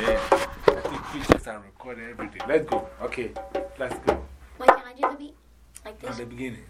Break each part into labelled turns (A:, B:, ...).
A: Yeah. I think pictures are recorded every day. Let's go. Okay, let's go.
B: Wait, can I do the beat? Like this?
A: the beginning.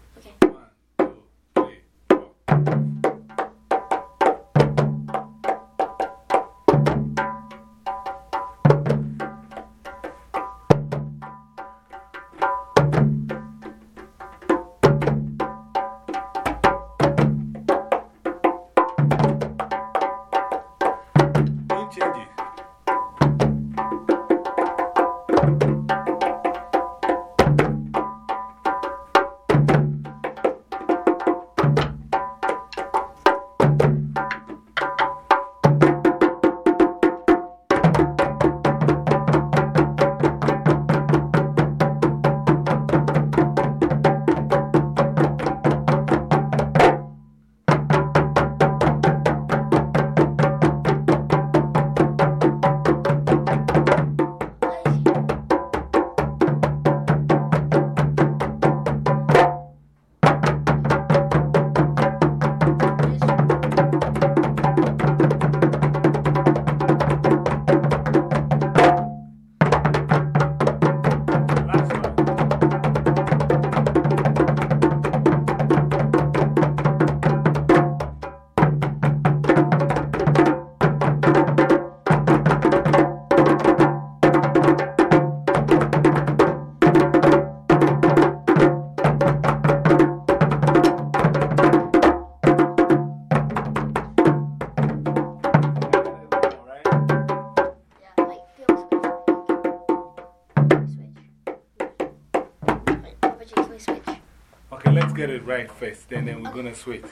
A: First, then, then we're gonna switch, right?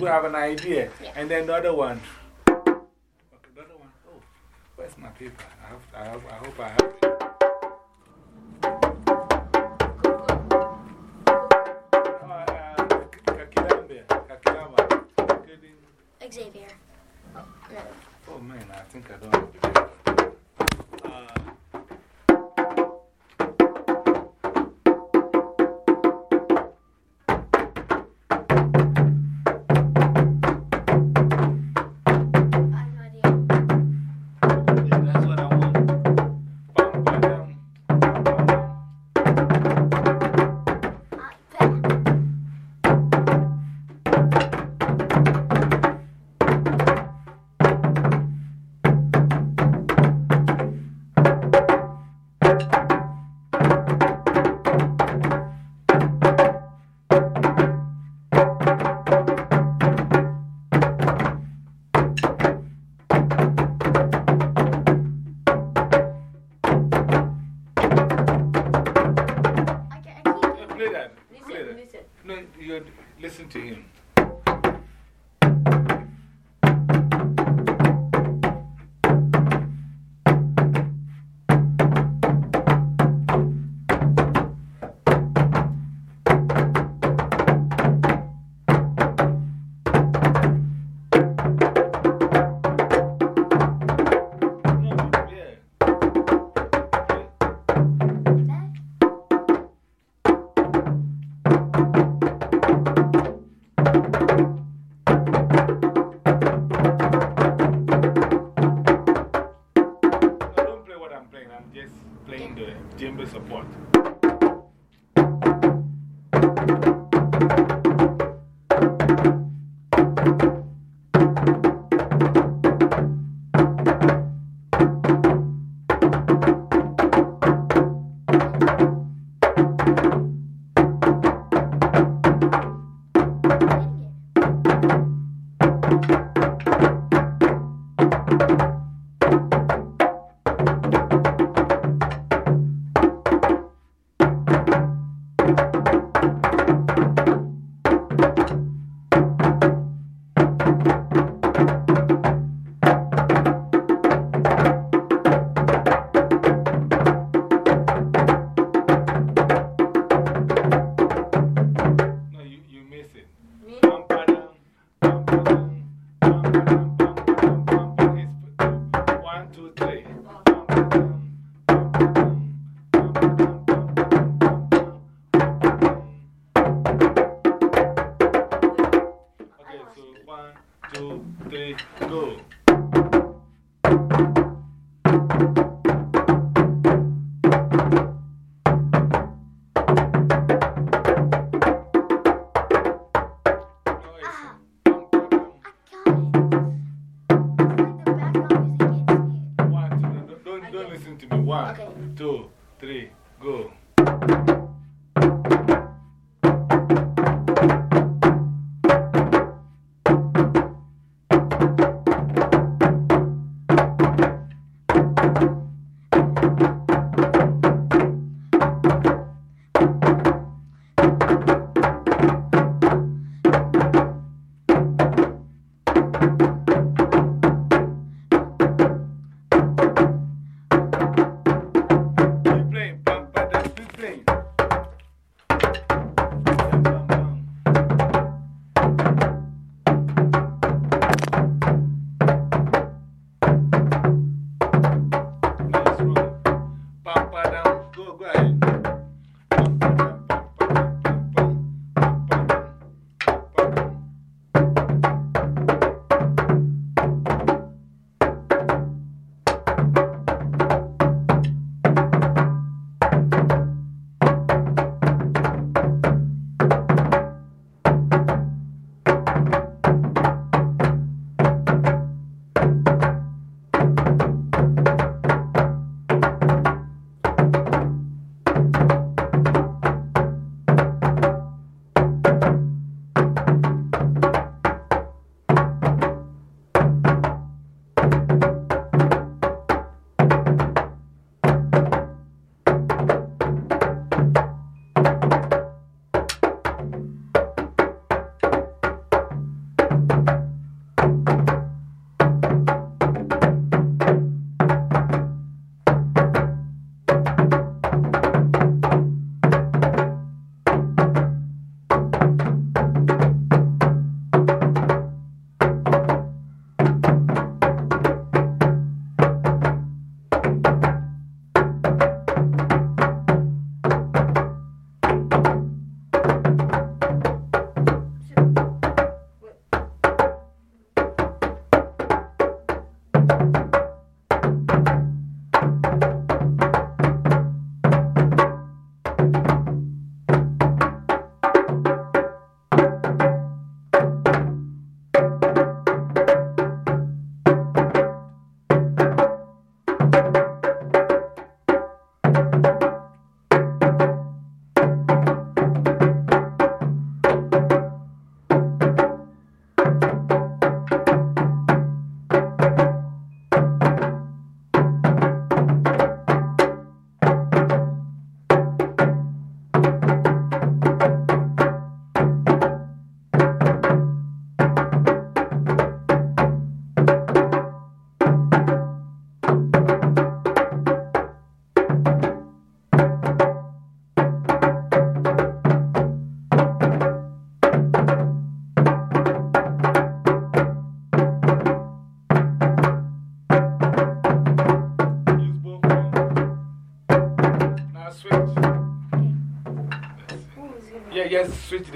A: We have an idea.
B: Yeah.
A: And then the other one. Okay, the other one. Oh, where's my paper? I, have, I, have, I hope I have it.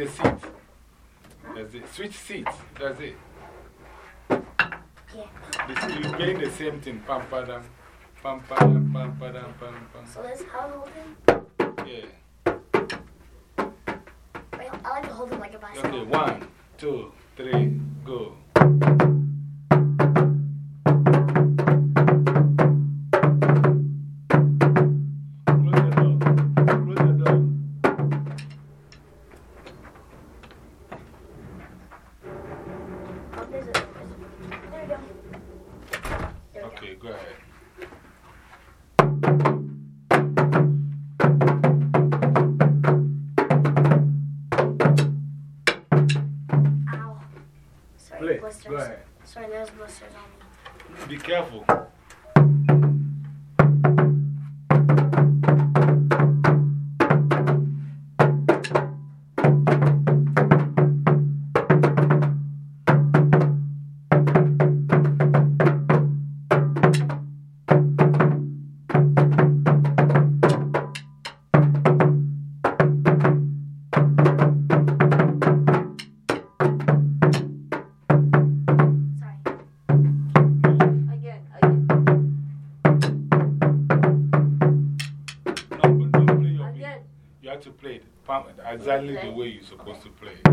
A: the seat. That's it. Switch seats. That's it.
B: Yeah.
A: You're playing the same thing. Pam, pa, dam. Pam, pa, dam, pam, pa, dam, pam, pam.
B: So that's how to hold him?
A: Yeah.
B: I like to hold him like a basketball.
A: Okay, one, two, three, go. exactly the way you're supposed to play.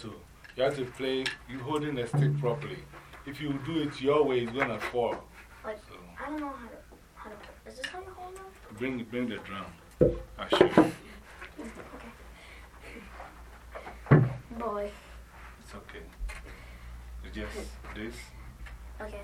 A: to, you have to play you holding the stick properly. If you do it your way, it's going to fall.
B: Like. I don't know how to, how to, is this how you hold it?
A: Bring, bring the drum. I'll show you. Okay.
B: Boy.
A: It's okay. Just this.
B: Okay.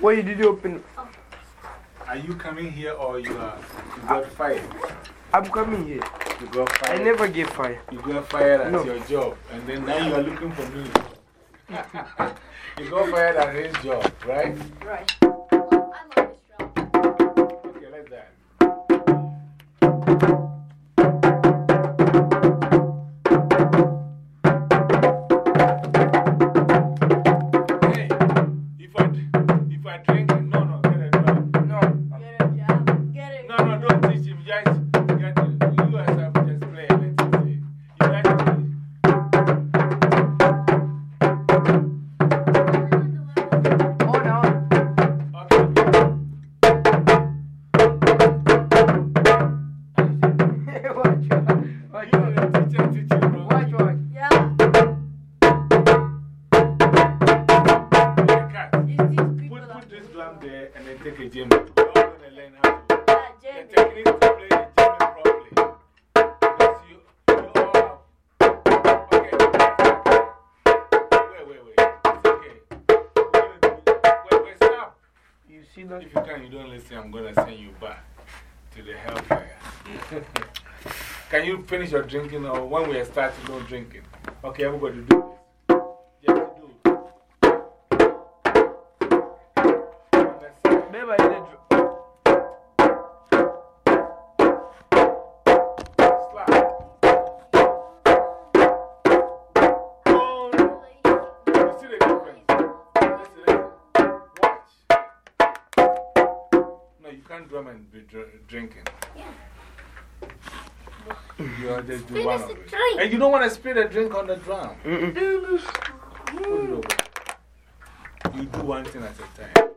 B: What
C: did you open?
A: Are you coming here or you, are, you got fired?
C: I'm coming here.
A: You got fired?
C: I never get fired.
A: You got fired at
C: no.
A: your job and then now you are looking for me. you got fired at his job, right?
D: Right.
A: If you can, you don't listen, I'm going to send you back to the hellfire. can you finish your drinking or when we are starting, no drinking? Okay, everybody do drinking. Yeah. You are just do one of it.
B: Drink.
A: And you don't want to spill a drink on the drum. Mm -mm. You do one thing at a time.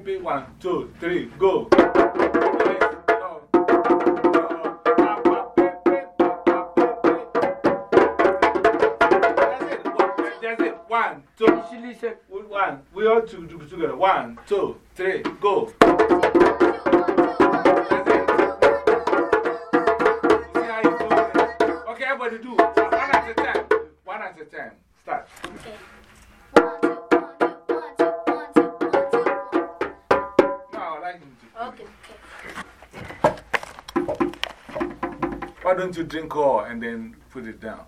A: baby. One, two, three, go. One, two, one. We all two together. One, two, three, go. to drink all and then put it down.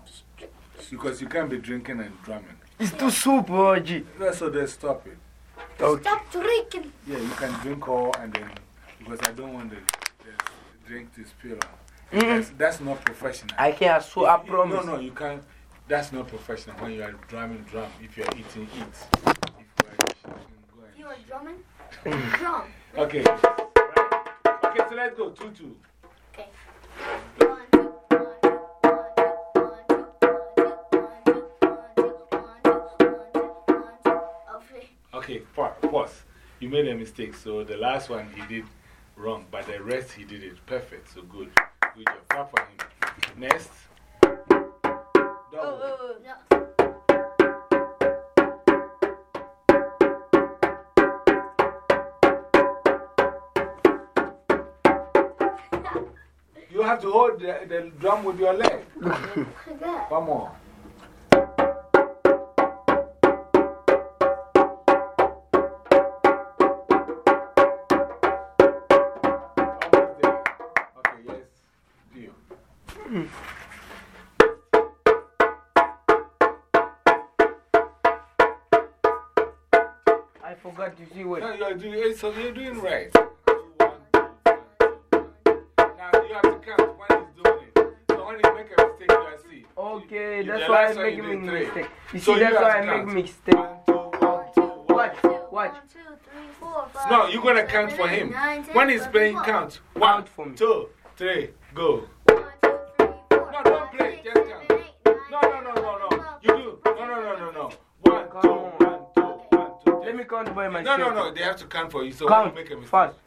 A: Because you can't be drinking and drumming.
C: It's too soup, Oji.
A: That's so they stop it.
B: Stop drinking.
A: Yeah, you can drink all and then. Because I don't want the, uh, the drink to spill out.
C: Mm -hmm.
A: that's, that's, not professional.
C: I can swear, I promise.
A: No, no, you can't. That's not professional when you are drumming, drum. If you are eating, eat. If you are
B: drumming? drum.
A: Okay. Okay, so let's go.
B: Two, two.
A: You made a mistake. So the last one he did wrong, but the rest he did it perfect. So good. Good job. Clap for him. Next. Double.
B: Oh, oh, oh.
A: You have to hold the, the drum with your leg. One more. So you're doing right. Now you have to count when he's doing it. Make a mistake, you see.
C: Okay, that's why I'm making
A: a
C: mistake. You
A: so
C: see, that's why I make mistake. Watch, watch.
A: No, you're going to count for him. When he's playing, count. One, two, three, go. count
C: by myself.
A: No, no, no. They have to count for you. So
C: count.
A: make a mistake.
C: Fast.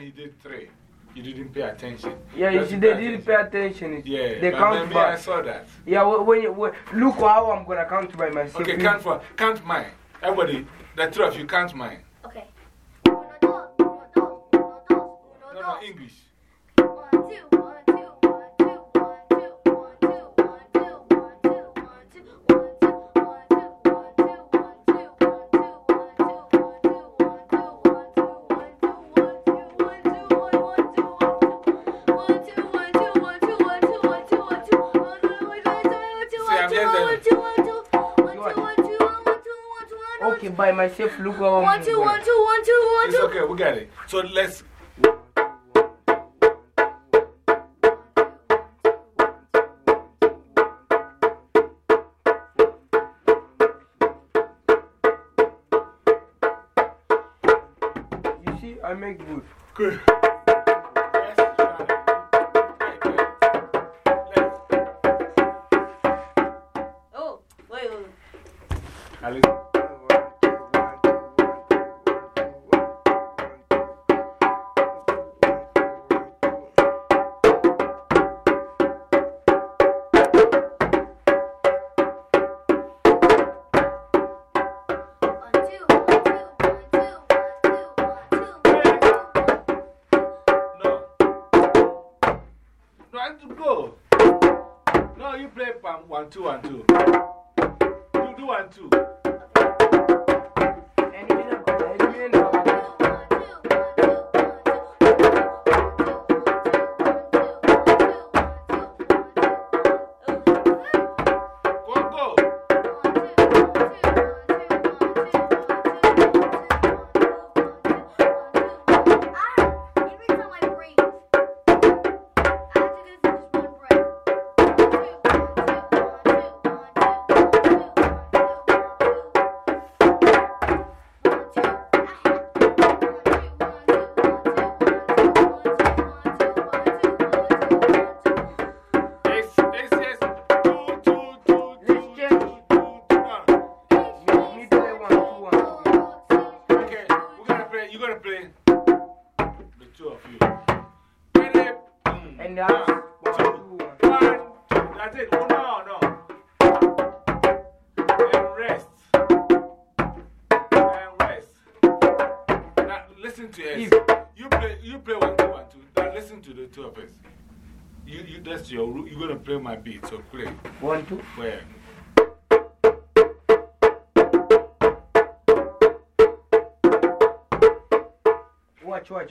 A: he did three. You didn't pay attention.
E: Yeah,
A: you
E: see, they didn't pay attention.
A: Yeah,
E: they count
A: for. I saw that.
E: Yeah, when, when, look how I'm going to count by myself.
A: Okay, count for. Count mine. Everybody, the three of you, count mine.
C: Okay.
A: on.
C: One, two, one, two, one, two, one, two.
A: It's okay, we got it. So let's. You see, I make good.
B: Good.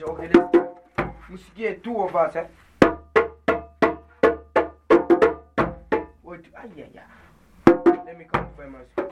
B: Okay, oh,
A: let's
B: You
A: should get two of us, eh? Wait, ah, yeah, yeah. Let me
B: confirm my.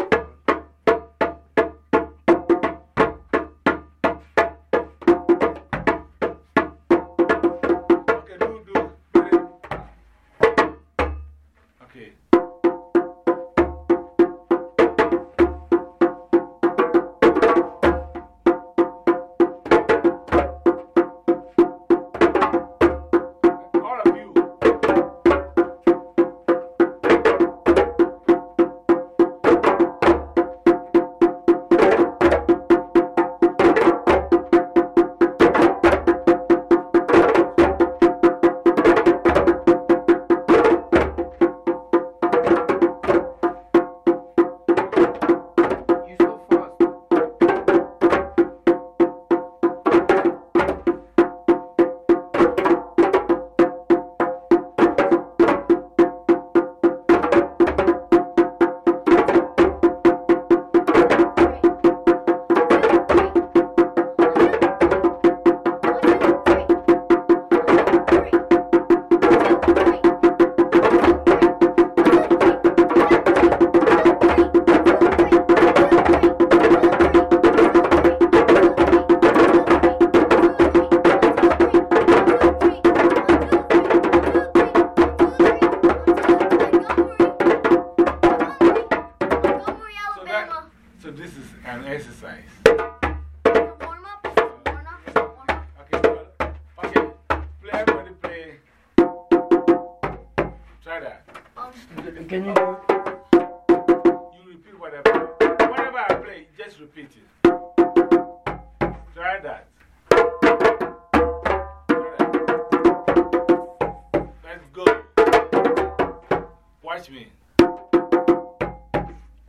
B: me.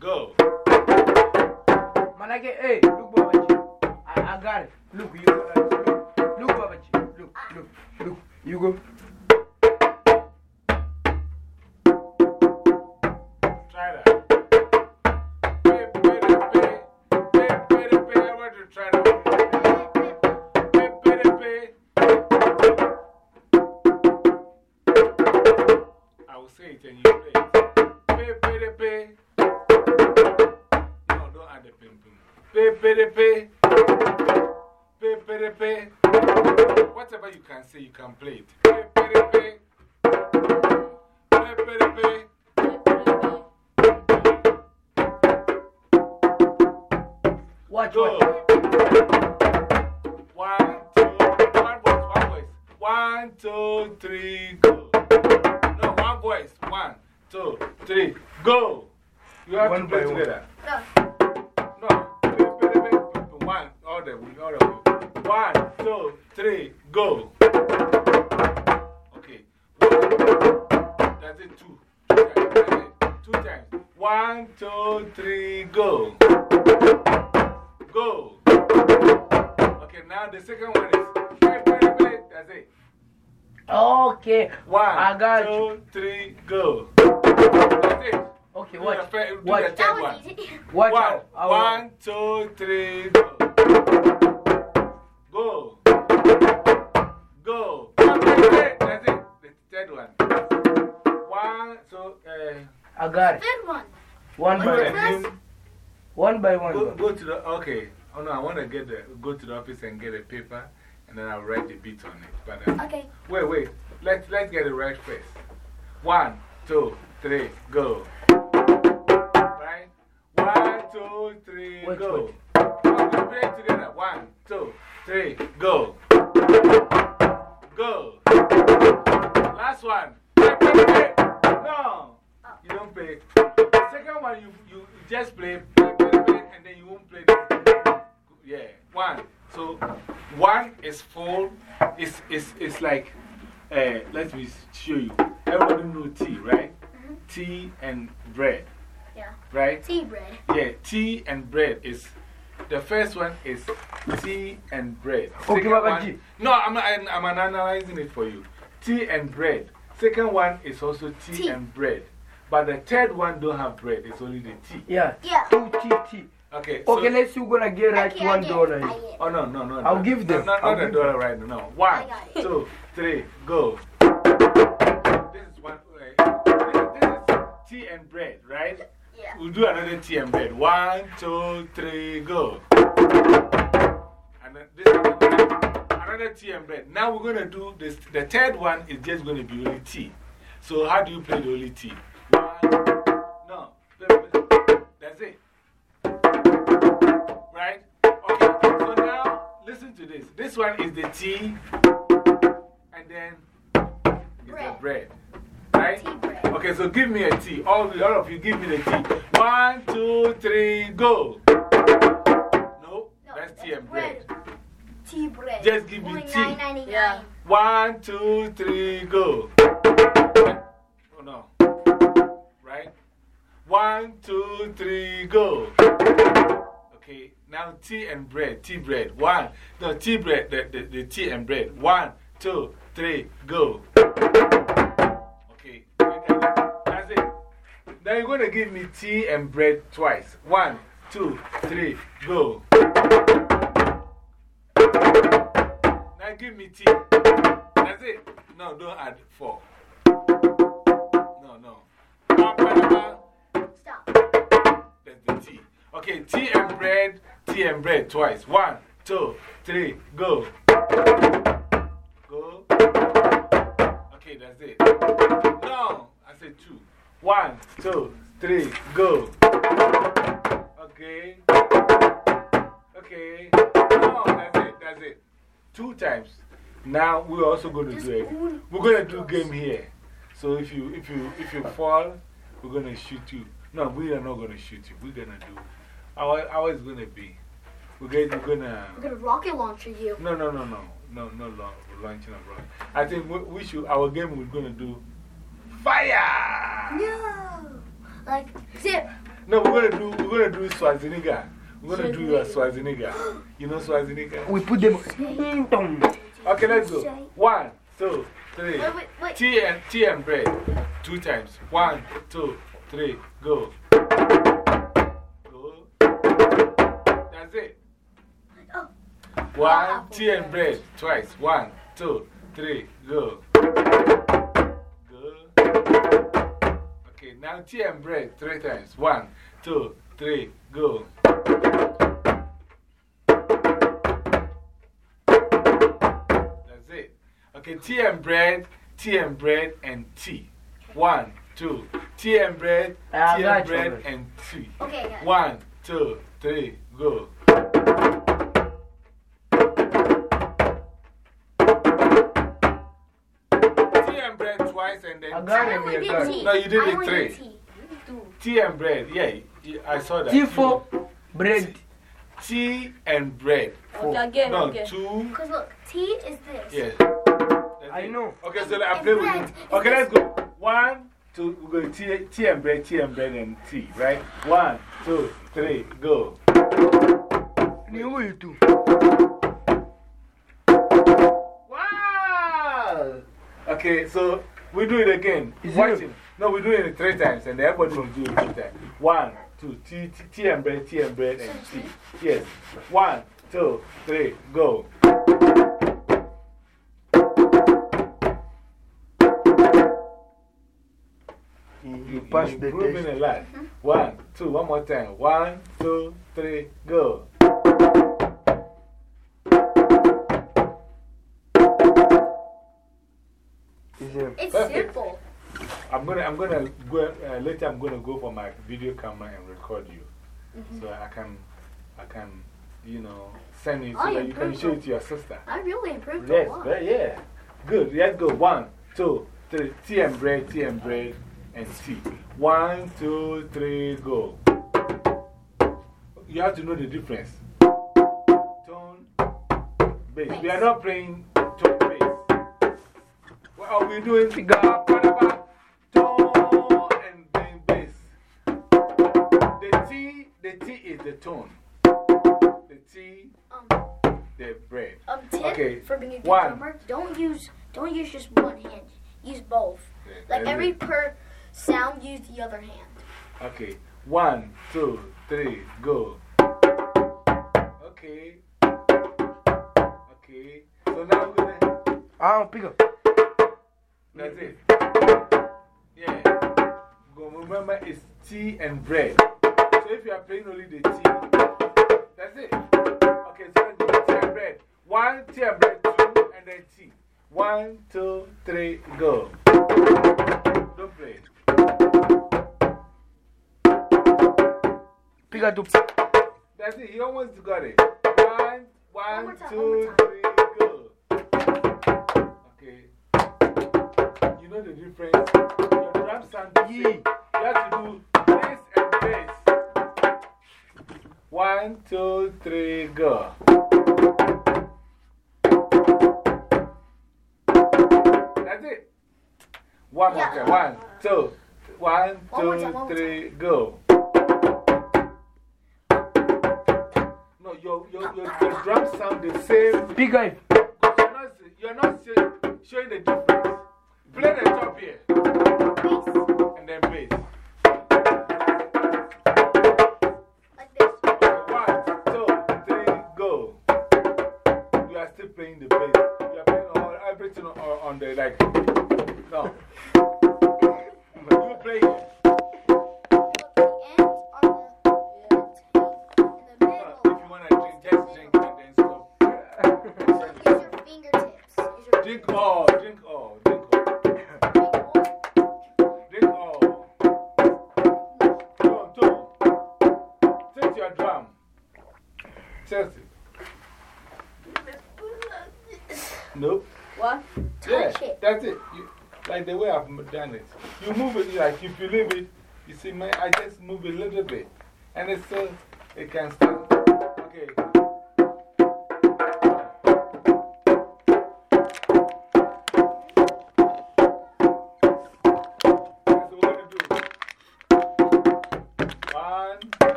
B: Go.
A: Manake, hey, look, Babaji. I, I got it. Look, you got it. Look, Babaji. Look, look, look. You go. Two, three, go. Go. Okay, now the second one is. Play, play, play. That's it.
E: Okay.
A: One,
E: I got
A: two,
E: you.
A: three, go. That's it.
E: Okay,
A: Do
E: watch.
A: the fir- do the third one.
E: Watch
A: One,
E: out. I will-
A: one, two, three, go. Go. Go. That's it. The third one. One, so, uh,
E: I got it.
B: Third one.
E: One
A: you
E: by one. One by one.
A: go, go to the, okay. Oh no, I want to get the, go to the office and get a paper and then I'll write the beat on it. But uh,
B: Okay.
A: wait, wait. Let's, let's get it right first. One, two, three, go. Right? One, two, three,
E: Wait,
A: go.
E: wait.
A: Now we play it together. One, two, three, go. Go. Last one. Play, play, play. No. You don't play. The second one, you, you, you just play, play, play, play, and then you won't play. The, yeah. One. So, one is full. It's, it's, it's like, uh, let me show you. Everybody know tea, right? Tea and bread.
B: Yeah.
A: Right?
B: Tea bread.
A: Yeah, tea and bread is. The first one is tea and bread.
E: Okay,
A: Second
E: Baba
A: one- No, I'm, I'm, I'm analyzing it for you. Tea and bread. Second one is also tea,
B: Tea.
A: and bread. But the third one don't have bread, it's only the tea.
E: Yeah.
B: Yeah.
E: Two tea, T.
A: Okay, so.
E: Okay, let's see who's gonna get
B: I
E: right
B: can't
E: one
B: get
E: dollar.
B: it. I get it.
A: Oh, no, no, no.
E: I'll
A: no.
E: give them.
A: No, not,
E: I'll
A: not a
E: give
A: dollar
E: them.
A: right now. No. One,
B: I got it.
A: two, three, go. This is one. Uh, this, this is tea and bread, right?
B: Yeah.
A: We'll do another tea and bread. One, two, three, go. And then this is another, another tea and bread. Now we're going to do this. The third one is just going to be only tea. So, how do you play the only tea? To this. This one is the tea, and then it's the
B: Bread.
A: bread. Right?
B: Tea bread.
A: Okay, so give me a T. All, all of you, give me the tea. One, two, three, go. No,
B: No,
A: that's tea and bread.
B: Tea bread.
A: Just give me tea.
B: $9.99.
D: Yeah.
A: One, two, three, go. Oh no. Right? One, two, three, go. Okay, now tea and bread. Tea bread. One. No, tea bread. The, the, the tea and bread. One, two, three, go. Okay, that's it. Now you're going to give me tea and bread twice. One, two, three, go. Now give me tea. That's it. No, don't add four. No, no.
B: Stop.
A: That's the tea. Okay, tea and bread, tea and bread twice. One, two, three, go. Go. Okay, that's it. No, I said two. One, two, three, go. Okay. Okay. No, that's it, that's it. Two times. Now we're also going to do it. We're going to do game here. So if you, if you, if you fall, we're going to shoot you. No, we are not going to shoot you. We're going to do. Our, ours is going to be. We're going to. we're gonna.
B: I'm gonna rocket launcher you.
A: No, no, no, no. No, no, no. Launching abroad. I think we, we should. Our game we're going to do. Fire!
B: No. Like, zip.
A: No, we're going to do. We're going to do Schwarzenegger. We're going to do uh, your Schwarzenegger. You know Schwarzenegger?
E: We put them.
A: Okay, let's go. One, two, three.
B: Wait, wait, wait.
A: Tea and, tea and bread. Two times. One, two, three, go. Go. One, tea and bread. Twice. One, two, three, go. Go. Okay, now tea and bread. Three times. One, two, three, go. That's it. Okay, tea and bread, tea and bread, and tea. One, two. Tea and bread, tea and
E: you
A: bread, and tea.
B: Okay.
A: One, two, three, go. Then
E: I
A: T.
E: got
B: I
E: it,
B: only
E: me, I
B: did
E: got
B: T.
E: it.
A: No, you did
B: I
A: it three.
B: did T.
A: Tea and bread. Yeah, you- I saw that.
E: T for bread.
A: Tea and bread.
D: Okay, again,
A: No,
D: okay.
A: two.
B: Because look, tea is this.
A: Yes. That's
E: I
A: it.
E: know.
A: Okay, so I
B: It's
A: play with
B: bread.
A: you. Okay, let's go. One, two, we go tea, tea and bread, tea and bread and tea, right? One, two, three, go.
E: Ni huyu tu.
A: Wow! Okay, so we do it again.
E: Is
A: Watch
E: it-
A: it. No, we do it three times, and everybody will do it three times. One, two, tea, tea, tea and bread, tea and bread, and tea. Yes. One, two, three, go.
E: You pass the
A: improving
E: test.
A: a lot. Mm-hmm. One, two, one more time. One, two, three, go.
B: It's
A: Perfect.
B: simple.
A: I'm gonna, I'm gonna go, uh, later I'm gonna go for my video camera and record you.
B: Mm-hmm.
A: So I can, I can, you know, send it so that you can show
B: it.
A: to your sister.
B: I really improved
A: Yes,
B: a lot.
A: yeah. Good. Let's go. One, two, three. Tea and bread, tea and bread, and tea. One, two, three, go. You have to know the difference. Tone, bass. We are not playing. What are we doing?
E: Figure out.
A: Tone and then bass. The T, the T is the tone. The T,
B: Um,
A: the bread.
B: um, tip
A: Okay,
B: for being a good
A: one.
B: drummer, don't use, don't use just one hand. Use both. Like
A: And
B: every per sound, use the other hand.
A: Okay. One, two, three, go. Okay. Okay. So now we're gonna.
E: Ah, pick up.
A: That's it. Yeah. Go, remember, it's tea and bread. So if you are playing only the tea, that's it. Okay, so tea and bread. One, tea and bread, two, and then tea. One, two, three, go. Don't play.
E: Pick up.
A: That's it. He almost got it. One, one,
B: more time,
A: two,
B: one more time.
A: three, know the difference? Sound the same.
E: Yee.
A: You have to do this and this. One, two, three, go. That's it. One more
B: Yeah.
A: time. One, two, one, two, three, go. No, your, your, your, your drums sound the same.
E: Pick up.
A: You're not, you're not showing the difference. Done it. You move it, like if you leave it, you see, man, I just move a little bit. And it's still, it can stand.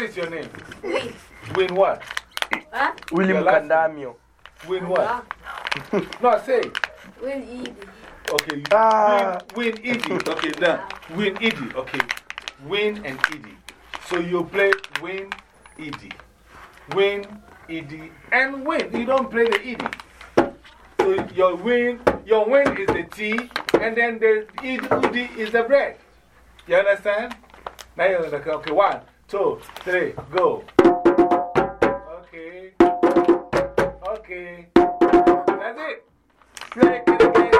A: What is your name?
D: Win.
A: Win what?
D: Huh?
E: William
A: Your
E: Kandamio.
A: Win what? No, say.
D: Win easy.
A: Okay.
E: Ah.
A: Win, win Edie. Okay, now. Win Edie. Okay. Win and Edie. So you play win Edie. Win Edie and win. You don't play the Edie. So your win, your win is the T, and then the Edie is the bread. You understand? Now you understand. Okay, one, two, three, go. Okay. Okay. That's it. Slide it again.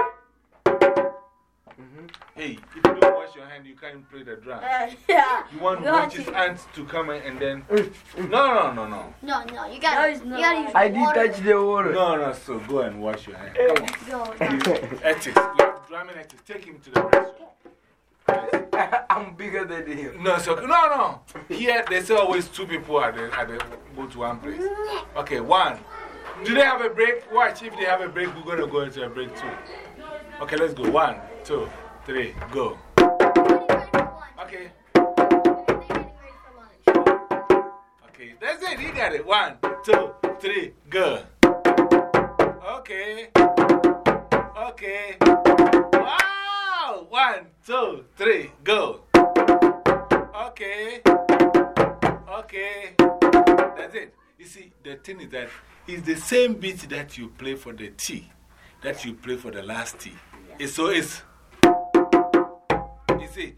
A: -hmm. Hey, if you don't wash your hand, you can't play the drum.
D: Uh, yeah.
A: You want
D: witches'
A: ants to come in and then. Mm, mm. No, no, no, no.
B: No, no, you gotta,
D: no,
B: you gotta use
E: I did touch the water.
A: No, no, so go and wash your hand. Come on.
B: Go.
A: Ethics. Drumming ethics. Take him to the restroom.
E: I'm bigger than him.
A: No, so, no, no. Here, they say always two people at the, at the, go to one place. Okay, one. Do they have a break? Watch. If they have a break, we're going to go into a break too. Okay, let's go. One, two, three, go. Okay. Okay, that's it. You got it. One, two, three, go. Okay. Okay. One, two, three, go. Okay. Okay. That's it. You see, the thing is that it's the same beat that you play for the T, that you play for the last T. It's so it's. You see,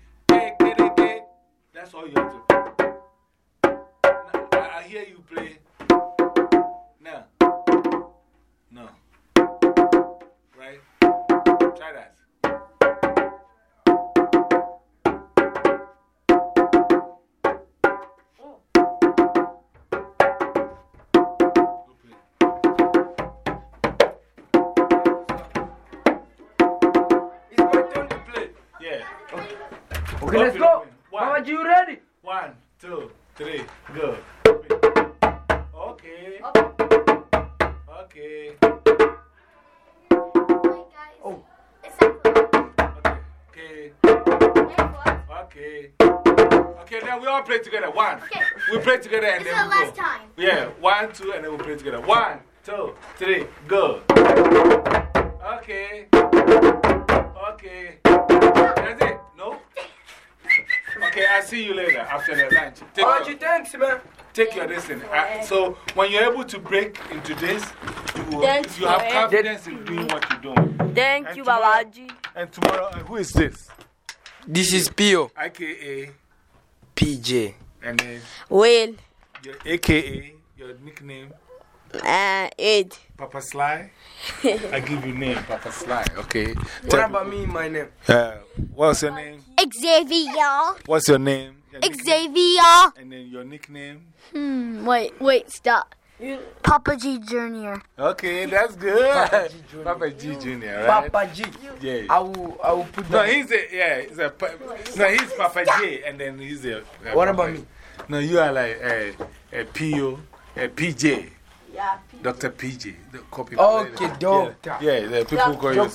A: that's all you have to. Now, I hear you play. One, two, three, go. Okay. Okay.
E: Oh.
A: Okay. Okay. Okay, Okay, then we all play together. One.
B: Okay.
A: We play together and
B: This is
A: then
B: the last
A: go.
B: time.
A: Yeah, one, two, and then we play together. One, two, three, go. Okay. Okay. That's it. No? Okay, I'll see you later after the lunch. Take,
E: Oh,
A: your,
E: you thanks, man.
A: take your listen. Uh, so, when you're able to break into this, you, will,
D: Thanks
A: you have confidence in doing what you're doing.
D: Thank
A: And
D: you,
A: tomorrow-
D: Babaji.
A: And tomorrow, uh, who is this?
E: This is Pio.
A: AKA,
E: PJ.
A: and then
D: Will.
A: your AKA, your nickname,
D: Uh, Ed.
A: Papa Sly. I give you name, Papa Sly, okay?
E: What about me, my name?
A: Uh, what's your name?
B: Xavier.
A: What's your name? Your?
B: Xavier.
A: And then your nickname?
B: Hmm, wait, wait, stop. Papa G Jr.
A: Okay, that's good. Papa G Jr., right?
E: Papa G.
A: Yeah.
E: I will, I will put
A: No, he's a, yeah, he's a, no, he's Papa J, and then he's a. uh,
E: What
A: Papa-
E: about me?
A: No, you are like a, a PO, a PJ,
D: Yeah.
A: Dr. PJ, the copy.
E: Okay, doctor.
A: Yeah, yeah the people call you